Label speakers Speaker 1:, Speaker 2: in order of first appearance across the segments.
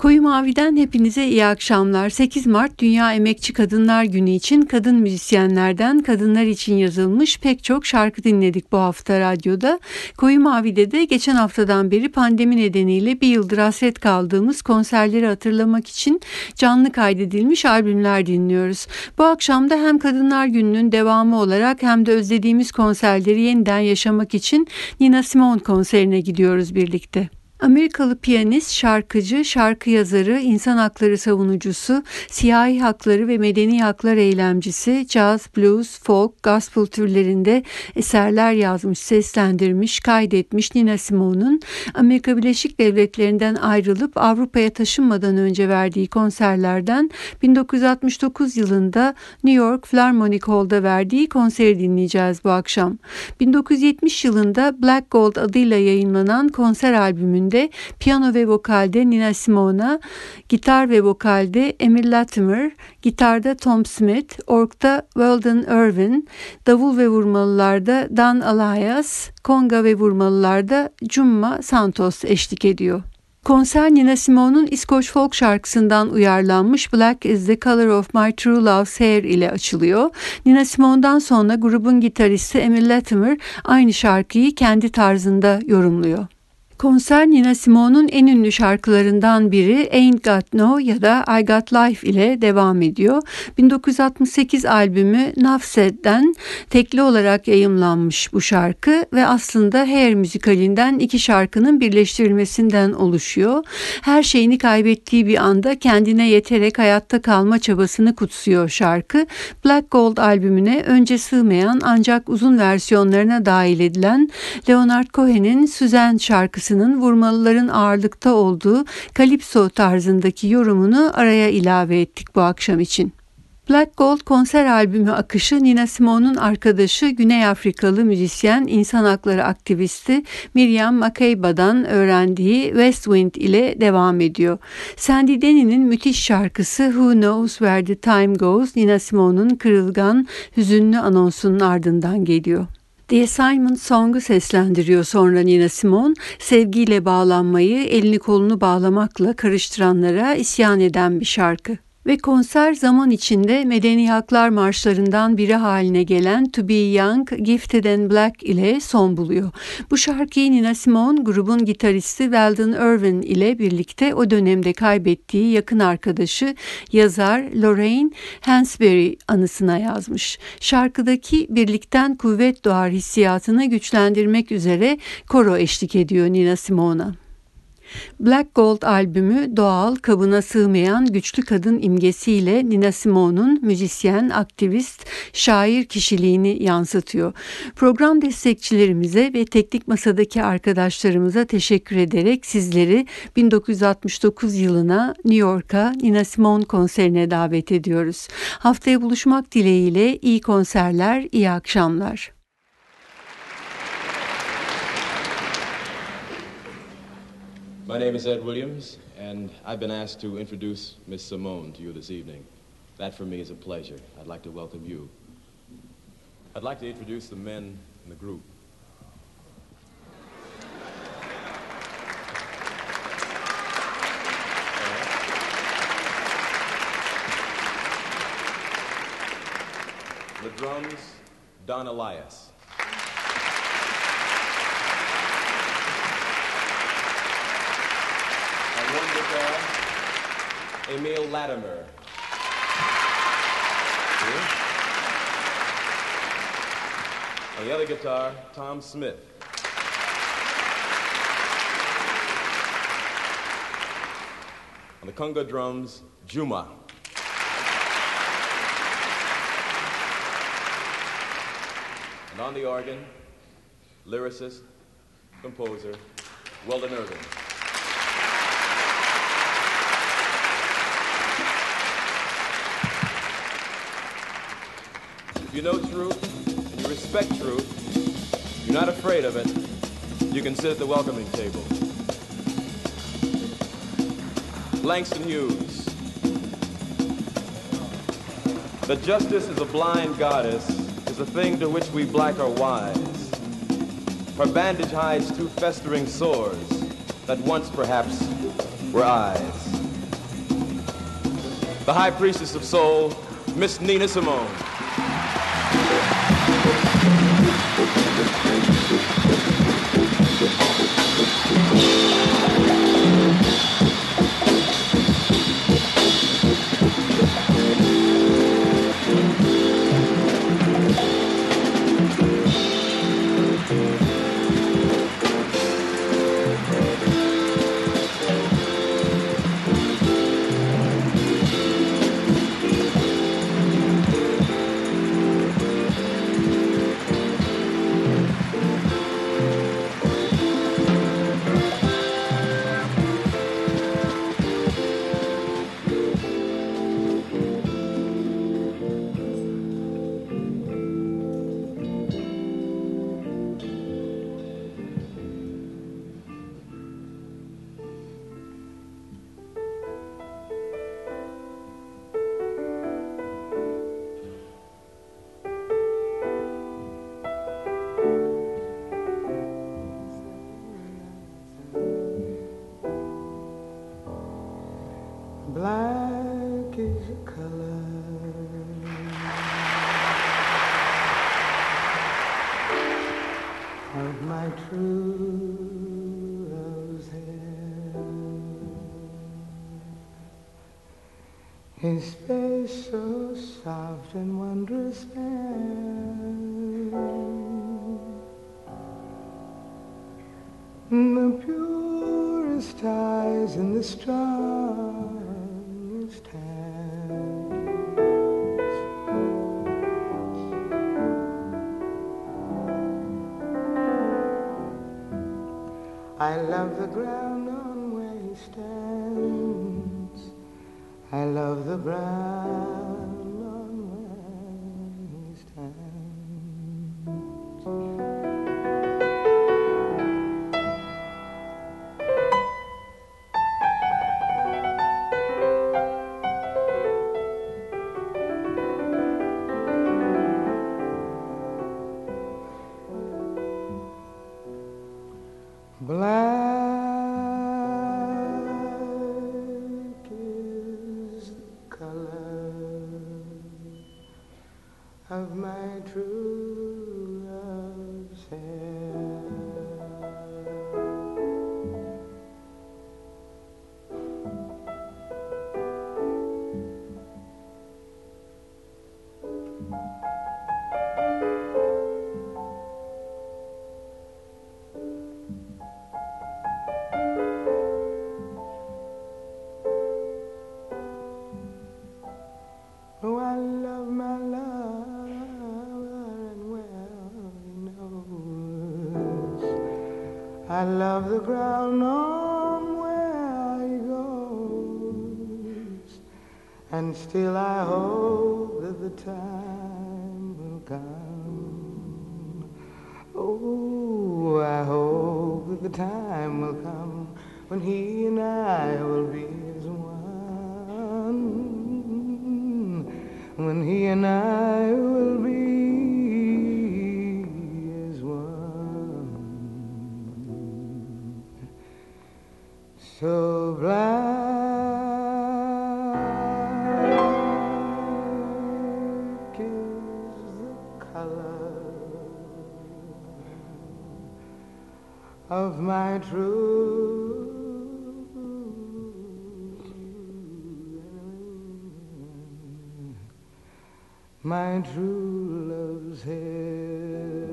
Speaker 1: Koyu Mavi'den hepinize iyi akşamlar. 8 Mart Dünya Emekçi Kadınlar Günü için kadın müzisyenlerden kadınlar için yazılmış pek çok şarkı dinledik bu hafta radyoda. Koyu Mavi'de de geçen haftadan beri pandemi nedeniyle bir yıldır hasret kaldığımız konserleri hatırlamak için canlı kaydedilmiş albümler dinliyoruz. Bu akşam da hem Kadınlar Günü'nün devamı olarak hem de özlediğimiz konserleri yeniden yaşamak için Nina Simone konserine gidiyoruz birlikte. Amerikalı piyanist, şarkıcı, şarkı yazarı, insan hakları savunucusu, siyahi hakları ve medeni haklar eylemcisi, jazz, blues, folk, gospel türlerinde eserler yazmış, seslendirmiş, kaydetmiş Nina Simone'un Amerika Birleşik Devletleri'nden ayrılıp Avrupa'ya taşınmadan önce verdiği konserlerden 1969 yılında New York Philharmonic Hall'da verdiği konseri dinleyeceğiz bu akşam. 1970 yılında Black Gold adıyla yayınlanan konser albümünde albümünde piyano ve vokalde Nina Simone, gitar ve vokalde Emil Latimer, gitarda Tom Smith, orkta Weldon Irvin, davul ve vurmalılarda Dan Alias, konga ve vurmalılarda Jumma Santos eşlik ediyor. Konser Nina Simone'un İskoç folk şarkısından uyarlanmış Black is the Color of My True Love's Hair ile açılıyor. Nina Simone'dan sonra grubun gitaristi Emil Latimer aynı şarkıyı kendi tarzında yorumluyor. Konser Nina Simone'un en ünlü şarkılarından biri Ain't Got No ya da I Got Life ile devam ediyor. 1968 albümü Nafsed'den tekli olarak yayımlanmış bu şarkı ve aslında Hair müzikalinden iki şarkının birleştirilmesinden oluşuyor. Her şeyini kaybettiği bir anda kendine yeterek hayatta kalma çabasını kutsuyor şarkı. Black Gold albümüne önce sığmayan ancak uzun versiyonlarına dahil edilen Leonard Cohen'in Suzanne şarkısı şarkısının vurmalıların ağırlıkta olduğu kalipso tarzındaki yorumunu araya ilave ettik bu akşam için. Black Gold konser albümü akışı Nina Simone'un arkadaşı Güney Afrikalı müzisyen, insan hakları aktivisti Miriam Makeiba'dan öğrendiği West Wind ile devam ediyor. Sandy Denny'nin müthiş şarkısı Who Knows Where the Time Goes Nina Simone'un kırılgan, hüzünlü anonsunun ardından geliyor. The Assignment Song'u seslendiriyor sonra Nina Simone. Sevgiyle bağlanmayı elini kolunu bağlamakla karıştıranlara isyan eden bir şarkı ve konser zaman içinde Medeni Haklar Marşlarından biri haline gelen To Be Young, Gifted and Black ile son buluyor. Bu şarkıyı Nina Simone grubun gitaristi Weldon Irvin ile birlikte o dönemde kaybettiği yakın arkadaşı yazar Lorraine Hansberry anısına yazmış. Şarkıdaki birlikten kuvvet doğar hissiyatını güçlendirmek üzere koro eşlik ediyor Nina Simone'a. Black Gold albümü doğal, kabına sığmayan güçlü kadın imgesiyle Nina Simone'un müzisyen, aktivist, şair kişiliğini yansıtıyor. Program destekçilerimize ve teknik masadaki arkadaşlarımıza teşekkür ederek sizleri 1969 yılına New York'a Nina Simone konserine davet ediyoruz. Haftaya buluşmak dileğiyle iyi konserler, iyi akşamlar.
Speaker 2: My name is Ed Williams, and I've been asked to introduce Miss Simone to you this evening. That for me is a pleasure. I'd like to welcome you. I'd like to introduce the men in the group. The drums, Don Alias. Emil Latimer. On the other guitar, Tom Smith. On the conga drums, Juma. And on the organ, lyricist, composer, Weldon Irvin. If you know truth and you respect truth, you're not afraid of it, you can sit at the welcoming table. Langston Hughes. That justice is a blind goddess is a thing to which we black are wise. Her bandage hides two festering sores that once perhaps were eyes. The High Priestess of Soul, Miss Nina Simone.
Speaker 3: フフフ。love the ground on where he stands. I love the ground. of the ground on where he goes. And still I hope that the time my true love's
Speaker 4: here.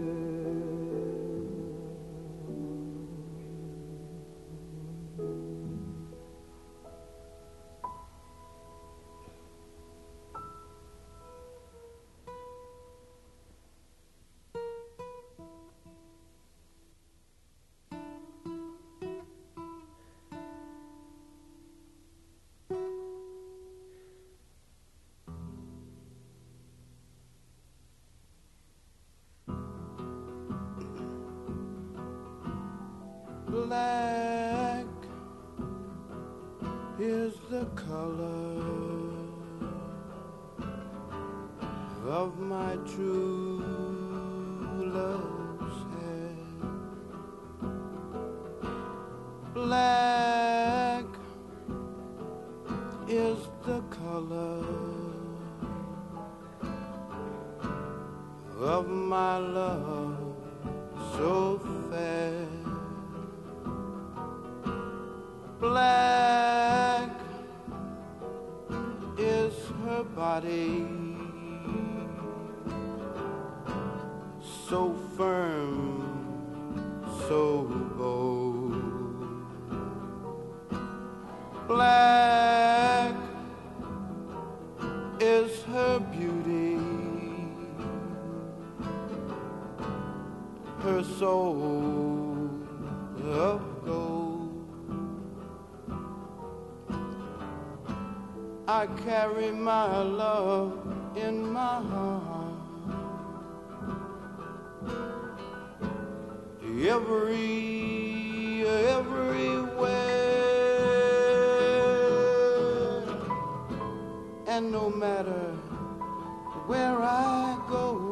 Speaker 4: I carry my love in my heart. Every, everywhere, and no matter where I go.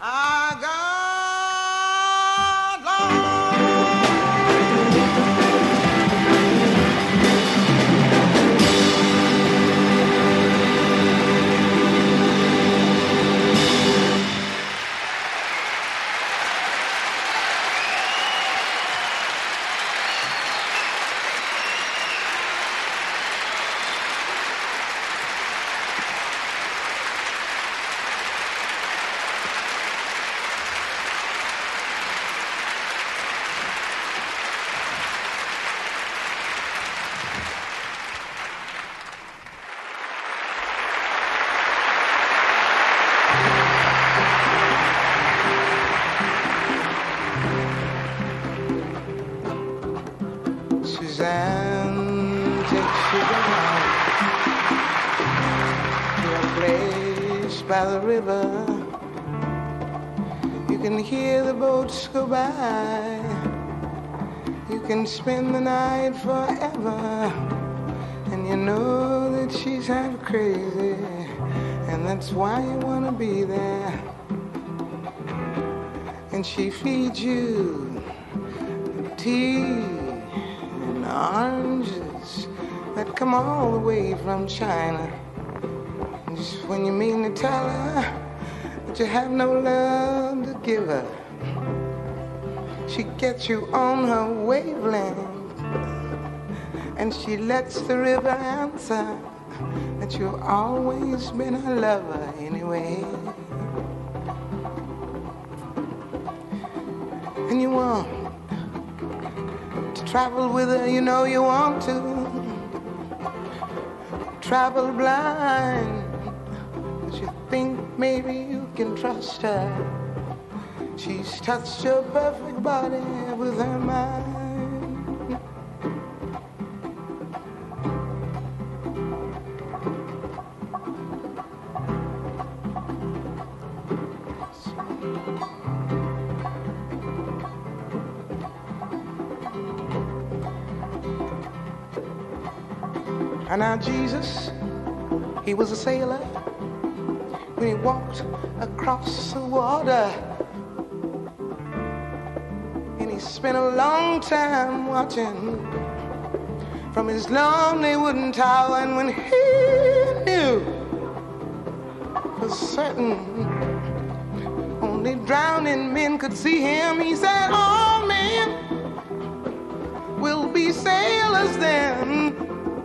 Speaker 4: I
Speaker 3: spend the night forever. And you know that she's half crazy. And that's why you want to be there. And she feeds you tea and oranges that come all the way from China. And just when you mean to tell her that you have no love to give her, she gets you on her wavelength. And she lets the river answer that you've always been her lover anyway. And you want to travel with her, you know you want to. Travel blind, but you think maybe you can trust her. She's touched your perfect body with her mind. And now Jesus, he was a sailor when he walked across the water. Spent a long time watching from his lonely wooden tower. And when he knew for certain only drowning men could see him, he said, All men will be sailors then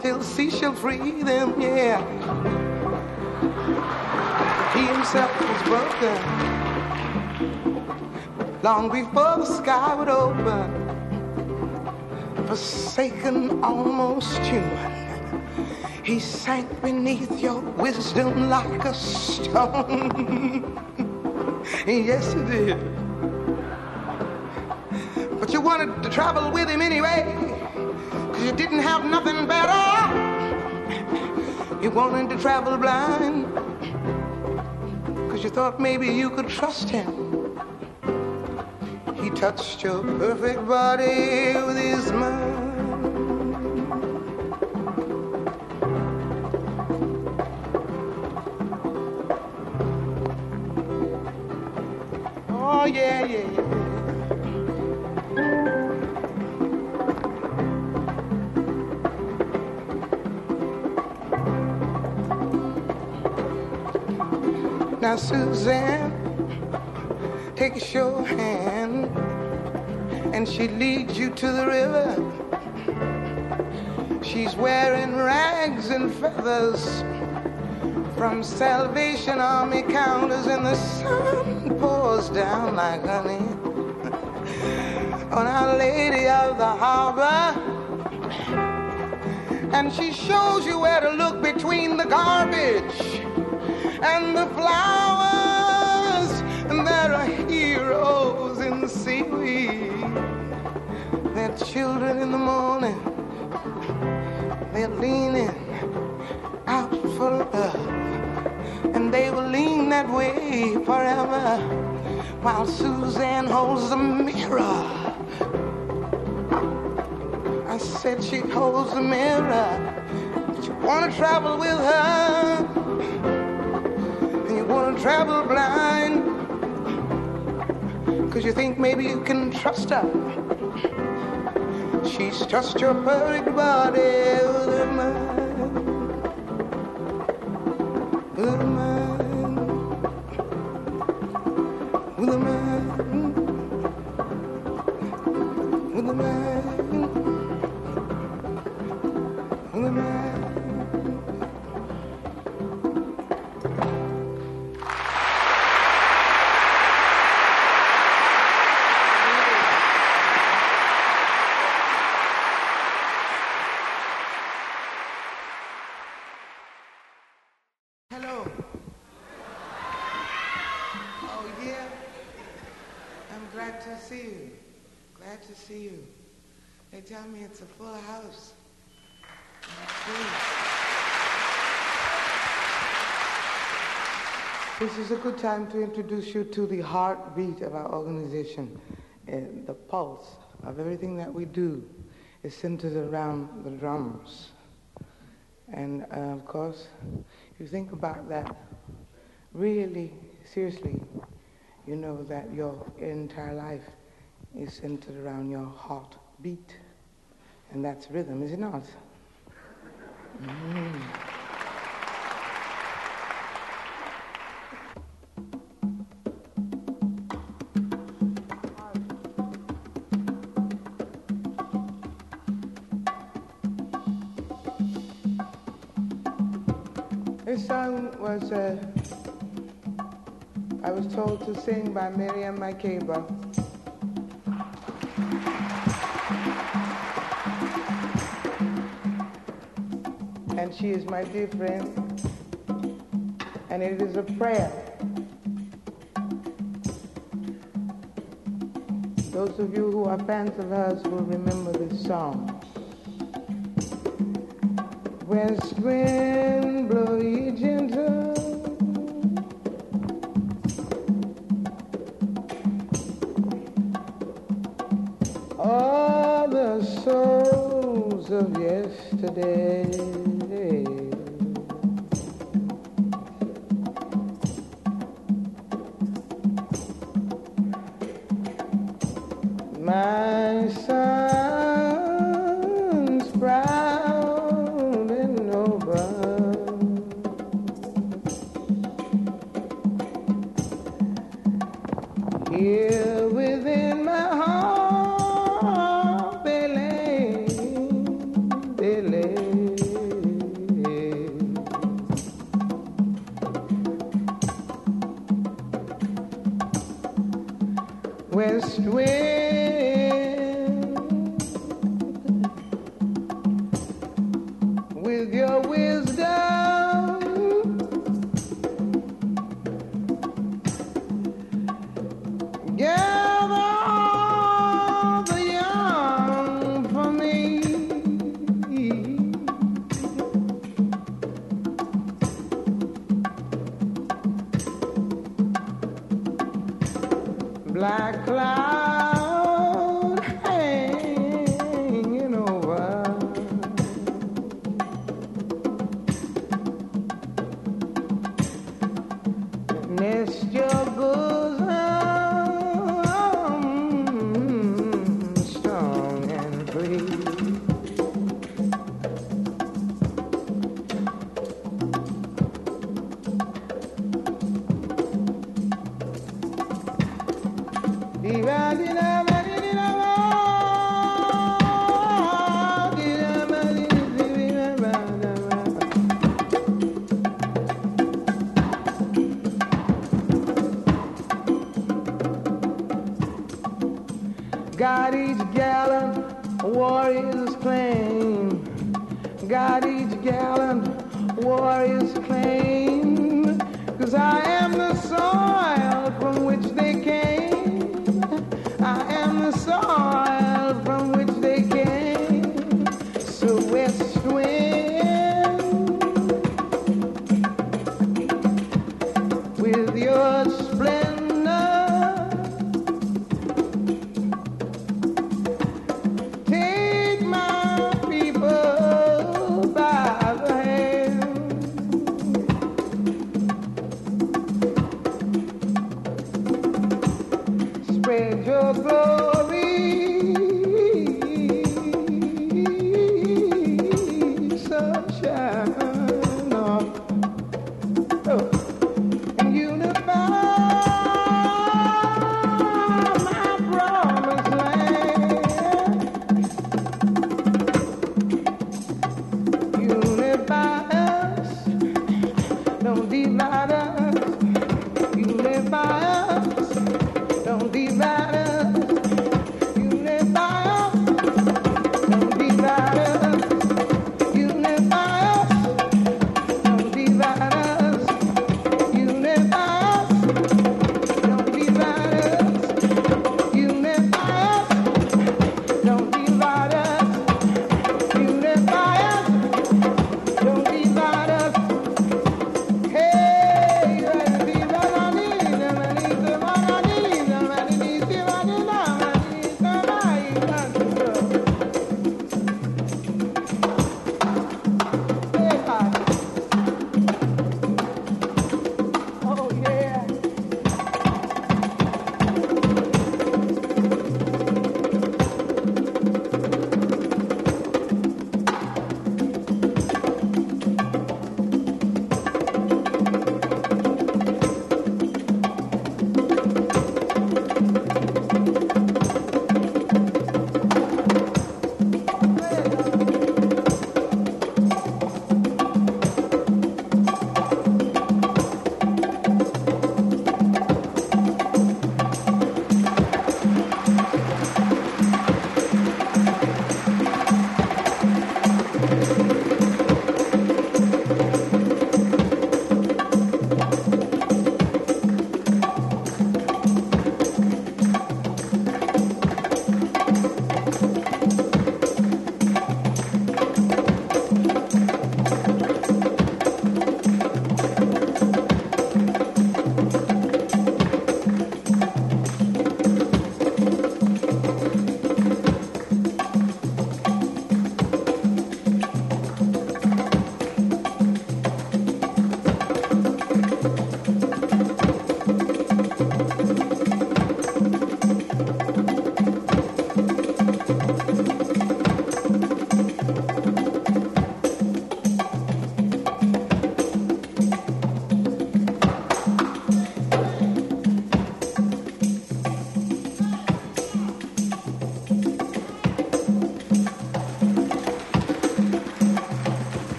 Speaker 3: till sea shall free them, yeah. He himself was broken long before the sky would open. Forsaken, almost human, he sank beneath your wisdom like a stone. yes, he did. But you wanted to travel with him anyway because you didn't have nothing better. You wanted to travel blind because you thought maybe you could trust him. He touched your perfect body with his mind. Oh, yeah, yeah, yeah. Now, Suzanne takes your hand and she leads you to the river. She's wearing rags and feathers from Salvation Army counters, and the sun pours down like honey on Our Lady of the Harbor. And she shows you where to look between the garbage and the flowers. And there are heroes in seaweed. Children in the morning. They're leaning out for love. And they will lean that way forever while Suzanne holds the mirror. I said she holds the mirror. But you wanna travel with her, and you wanna travel blind, cause you think maybe you can trust her. She's just your perfect body This is a good time to introduce you to the heartbeat of our organization. And the pulse of everything that we do is centered around the drums. And uh, of course, if you think about that really seriously, you know that your entire life is centered around your heartbeat. And that's rhythm, is it not? Mm. Was, uh, I was told to sing by Miriam Makeba. And she is my dear friend. And it is a prayer. Those of you who are fans of hers will remember this song. West wind blow of yesterday. God each gallant warrior's claim. Cause I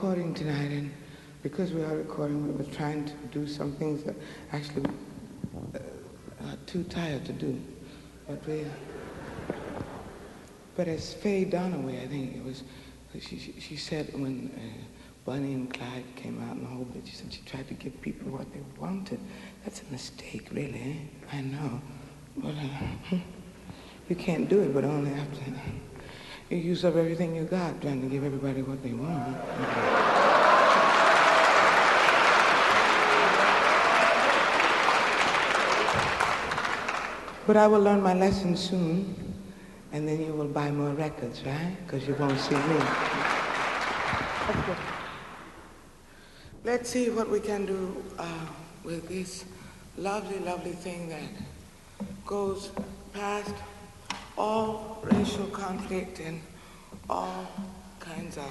Speaker 3: recording tonight, and because we are recording, we were trying to do some things that actually uh, are too tired to do. But we, but as Faye Dunaway, I think it was, she, she, she said when uh, Bonnie and Clyde came out in the whole bit, she said she tried to give people what they wanted. That's a mistake, really. Eh? I know. But uh, you can't do it, but only after you use up everything you got trying to give everybody what they want. But I will learn my lesson soon, and then you will buy more records, right? Because you won't see me. Let's see what we can do uh, with this lovely, lovely thing that goes past all racial conflict and all kinds of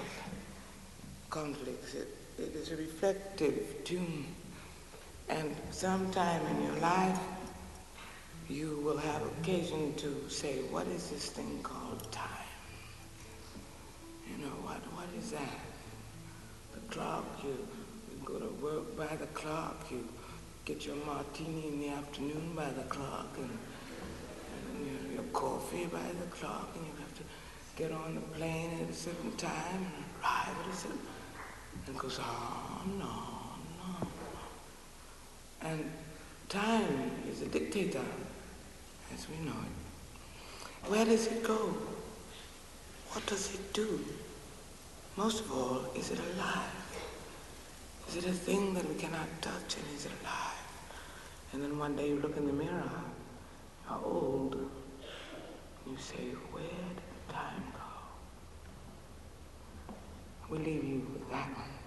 Speaker 3: conflicts. It, it is a reflective tune. And sometime in your life, you will have occasion to say, what is this thing called time? You know, what, what is that? The clock, you, you go to work by the clock, you get your martini in the afternoon by the clock, and coffee by the clock, and you have to get on the plane at a certain time and arrive at a certain, and it goes on on on. And time is a dictator, as we know it. Where does it go? What does it do? Most of all, is it alive? Is it a thing that we cannot touch and is it alive? And then one day you look in the mirror you're old, you say, where did time go? We leave you with that one.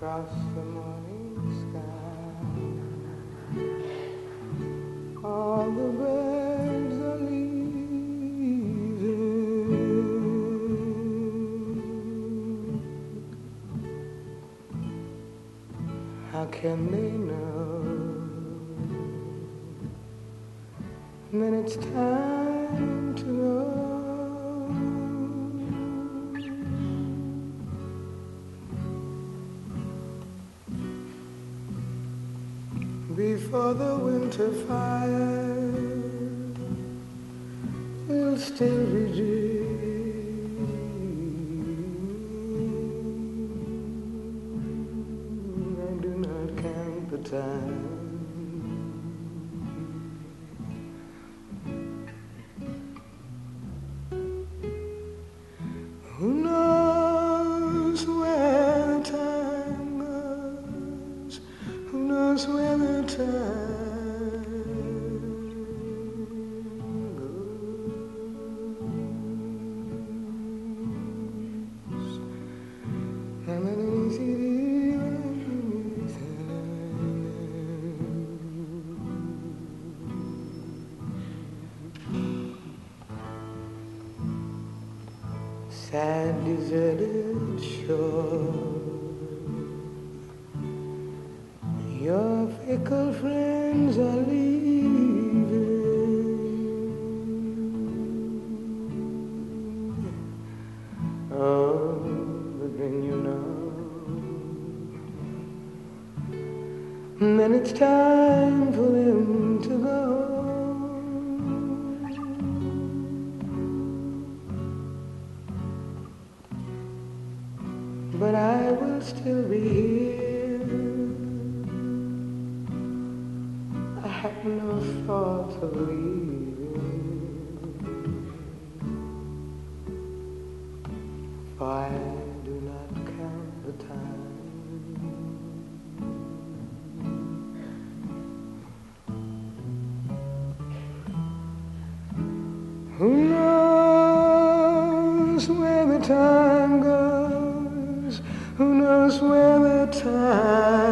Speaker 3: across Can they know? And then it's time to go. before the winter fire will still be time. Who knows where the time goes? Who knows where the time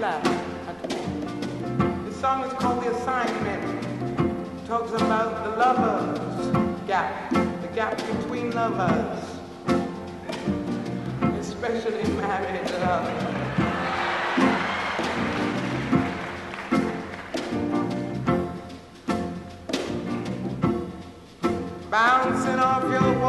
Speaker 3: love. The song is called The Assignment. It talks about the lovers gap, the gap between lovers, especially married love. Bouncing off your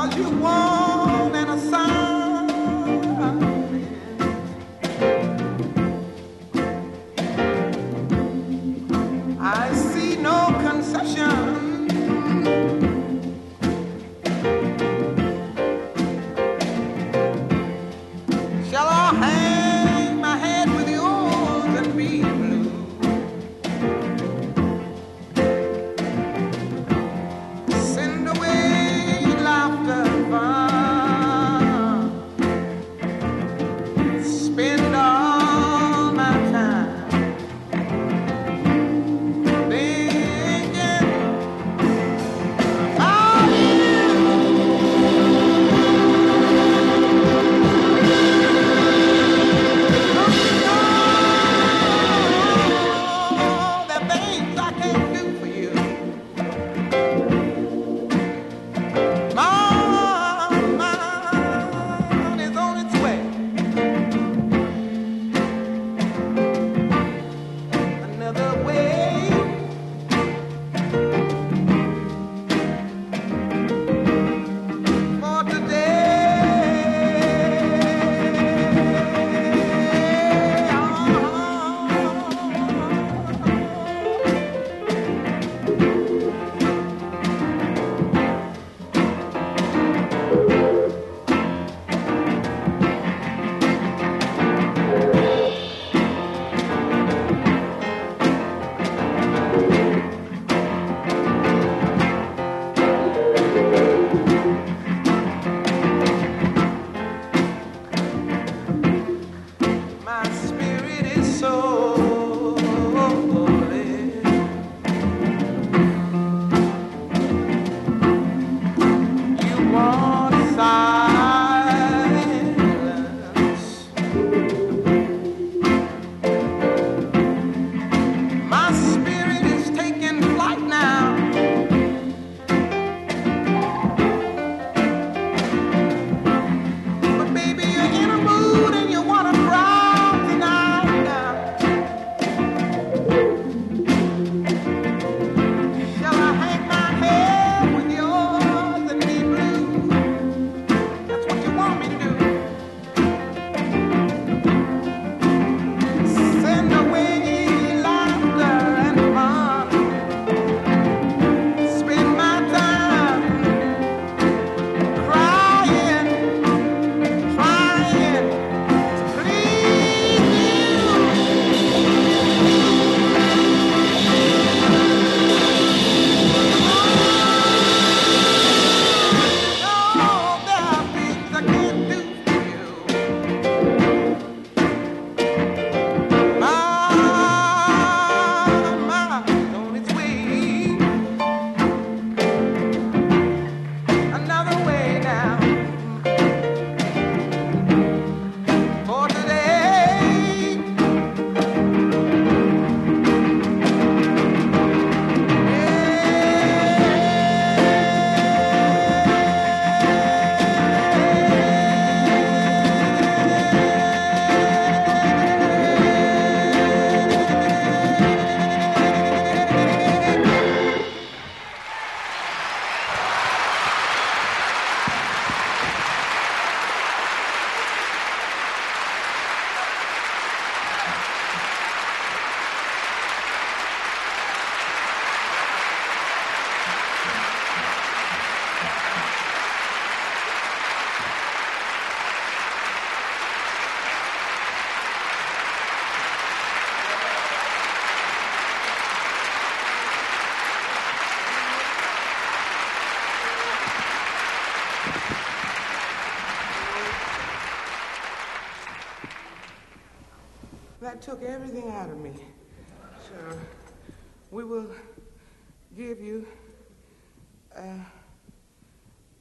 Speaker 3: Cause you want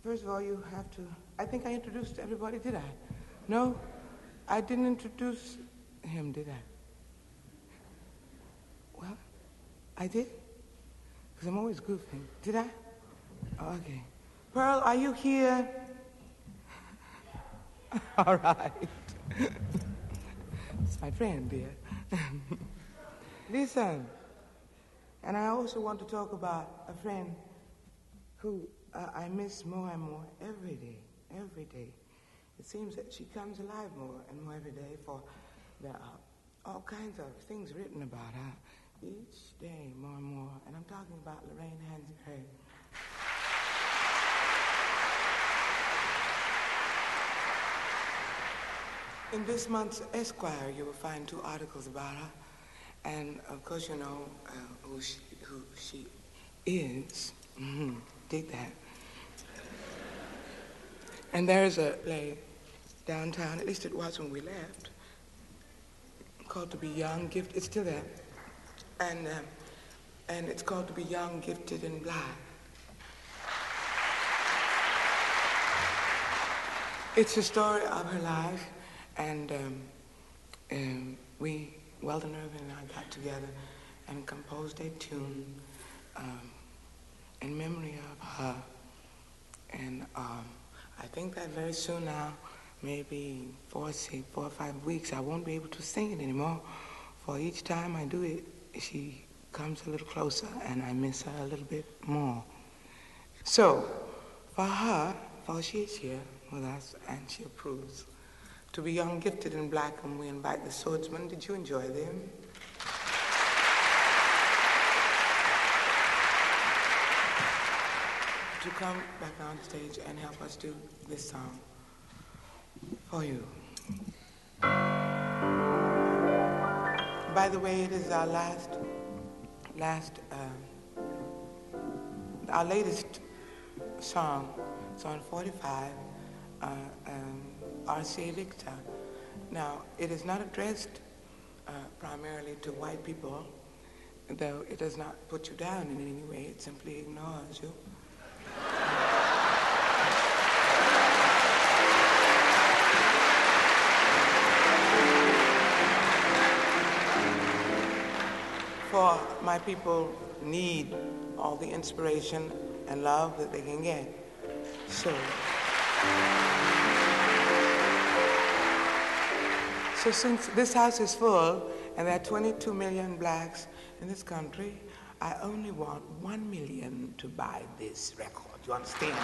Speaker 3: first of all, you have to. I think I introduced everybody, did I? No, I didn't introduce him, did I? Well, I did. Because I'm always goofing. Did I? Oh, okay. Pearl, are you here? All right. it's my friend, dear. Listen, and I also want to talk about a friend who uh, I miss more and more every day, every day. It seems that she comes alive more and more every day, for there are all kinds of things written about her each day more and more. And I'm talking about Lorraine Hansberry. In this month's Esquire, you will find two articles about her. And of course, you know uh, who, she, who she is. Mm-hmm. Dig that. And there's a play downtown, at least it was when we left, called To Be Young, Gifted. It's still there. And, um, and it's called To Be Young, Gifted, and Black. It's the story of her life, and um, um, we, Weldon Irvin and I got together and composed a tune um, in memory of her. And um, I think that very soon now, maybe four, or five weeks, I won't be able to sing it anymore. For each time I do it, she comes a little closer and I miss her a little bit more. So, for her, for she is here with us and she approves, to be young, gifted, and black, and we invite the swordsmen. Did you enjoy them? To come back on stage and help us do this song for you. By the way, it is our last, last, uh, our latest song. It's on 45, uh, um, RCA Victor. Now, it is not addressed uh, primarily to white people, though it does not put you down in any way. It simply ignores you. For my people need all the inspiration and love that they can get. So, so since this house is full and there are 22 million blacks in this country, I only want one million to buy this record. You understand?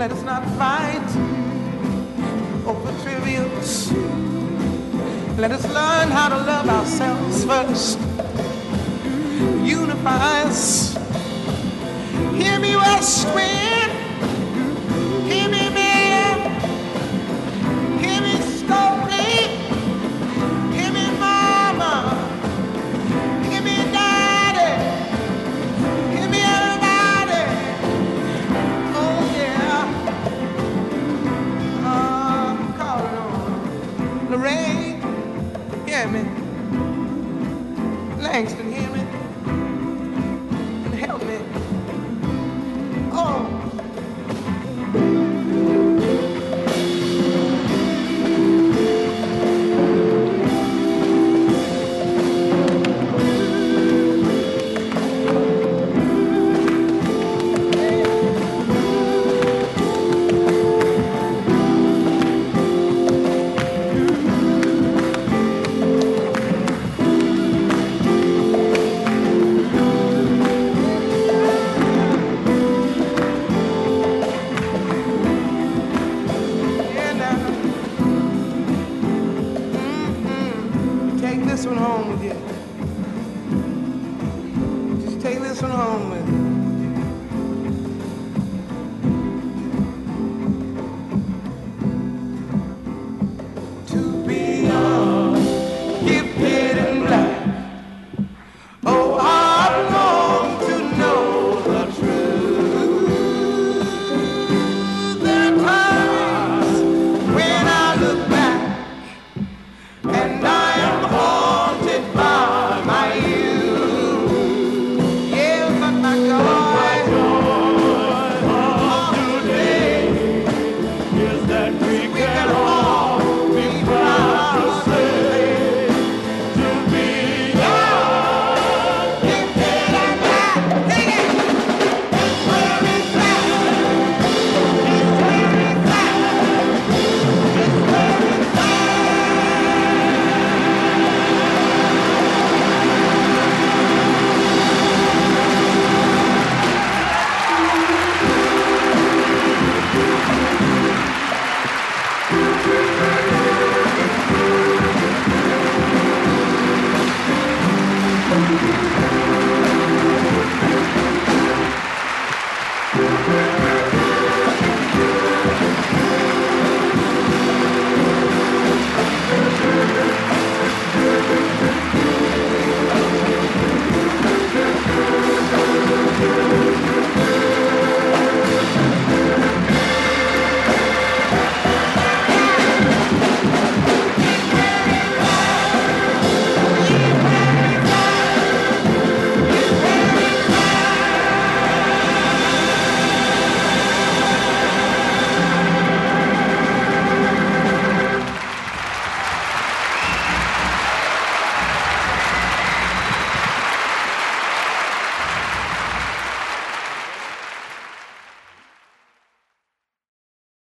Speaker 3: Let us not fight over trivials. Let us learn how to love ourselves first. Unify us. Hear me well.